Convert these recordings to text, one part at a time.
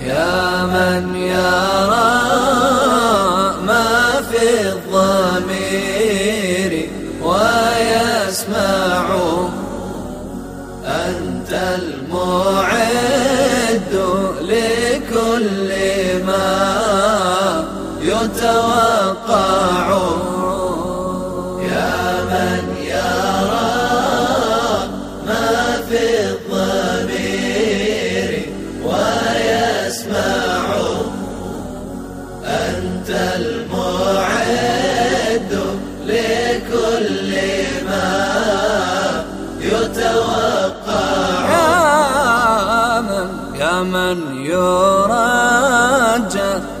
يا من يرى ما في الضمير ويسمع أنت المعد لكل ما يتوقع من يرجى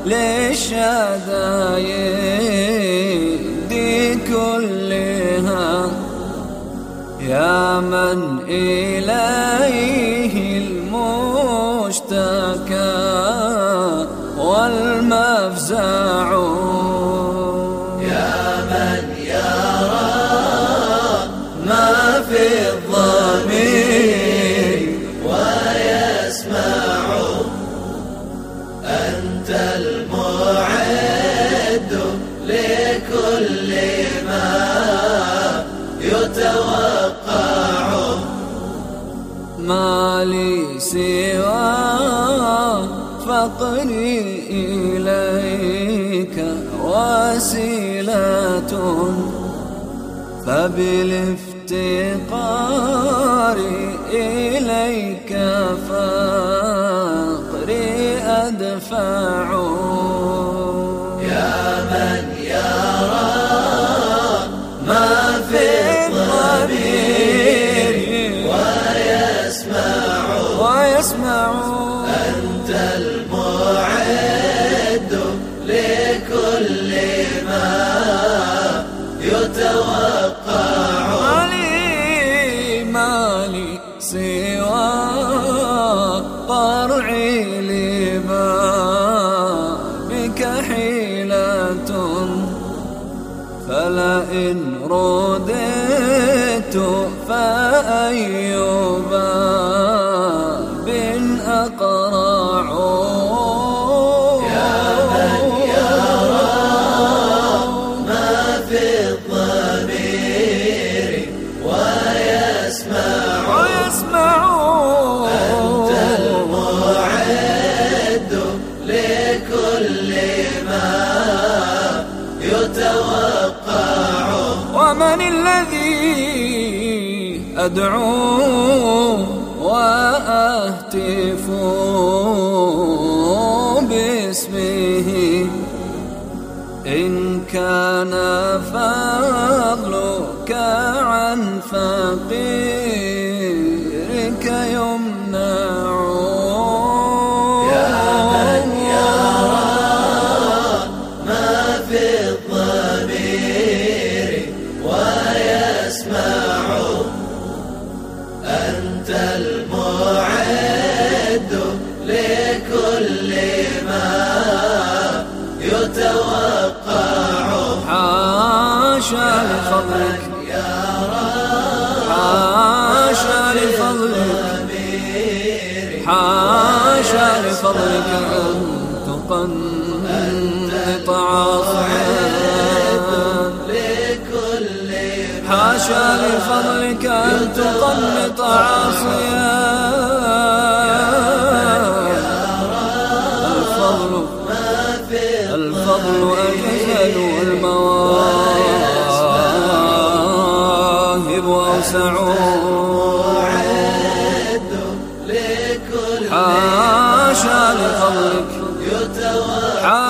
للشدايد كلها. يا من إليه المشتكى والمفزع. لكل ما يتوقع. ما لي سوى فقري إليك وسيلة. فبالافتقار إليك فقري أدفع. ويسمع أنت المعد لكل ما يتوقع. مالي مالي سوى قرعي لما بك حيلة. فلئن رددت فأي ومن الذي أدعو وأهتف باسمه. إن كان فضلك عن فقيرك يتوقع حاشا لفضلك حاشا لفضلك حاشا لفضلك أن تقنط حاشا لفضلك أن تقنط عاصيا والمواهب وأوسع حاشا لفضلك حاشا